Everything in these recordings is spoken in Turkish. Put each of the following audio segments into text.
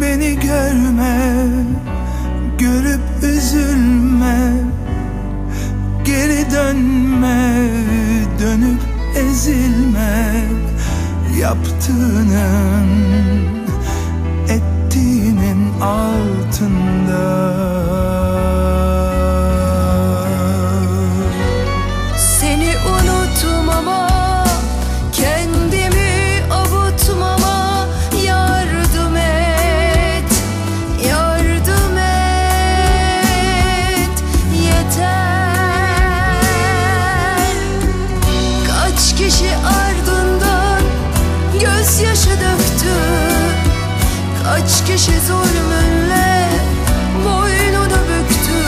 Beni görme Görüp üzülme. Geri dönme Dönüp ezilme. Yaptığının Ettiğinin altında. Kaç kişi zulmünle Boynunu büktü.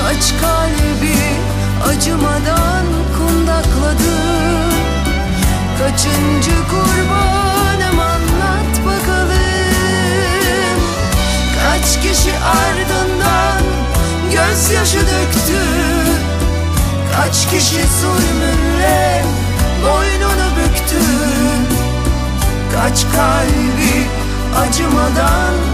Kaç kalbi acımadan kundakladın Kaçıncı kurbanım anlat bakalım. Kaç kişi ardından gözyaşı döktü. Kaç kişi zulmünle boynunu büktü. Kaç kalbi acımadan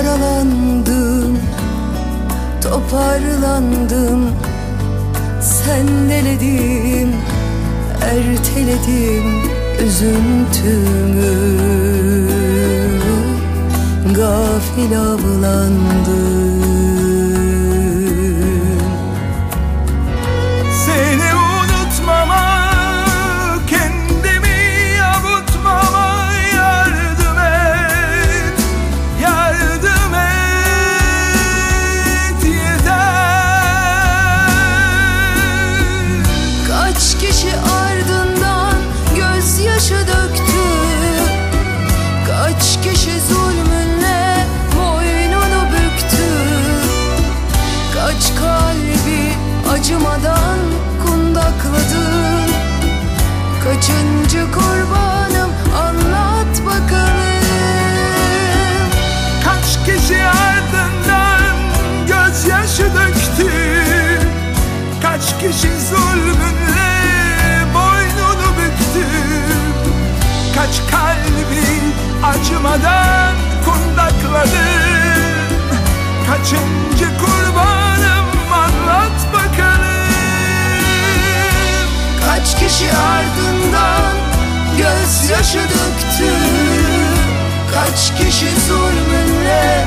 Yaralandım, toparlandım Sendeledim, erteledim üzüntümü. Gafil avlandım kaçıncı kurbanım anlat bakalım. Kaç kişi ardından gözyaşı döktü? Kaç kişi zulmünle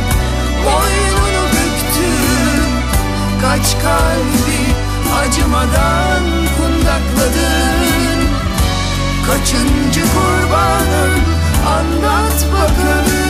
boynunu büktü? Kaç kalbi acımadan kundakladın Kaçıncı kurbanım anlat bakalım.